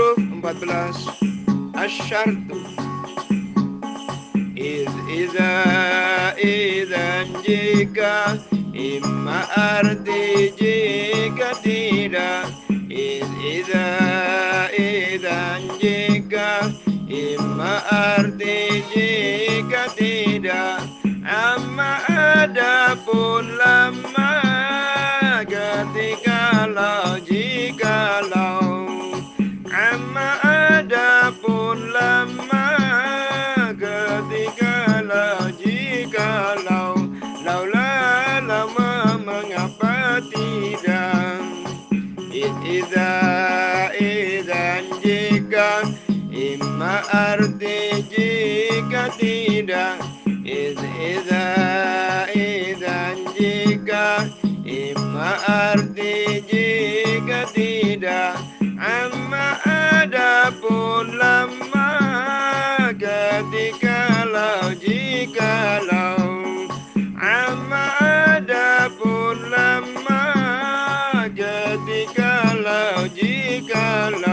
huruf 14 asyartu. Iz iza idan jika. Imma arti jika tidak. Iz iza idan jika. Imma arti jika tidak. Amma ada pun lama lama mengapa tidak? Iza idan jika imma arti jika tidak? Iz iza idan jika imma arti jika tidak? Amma ada pun lama ketika lau jika jadi kalau jikalau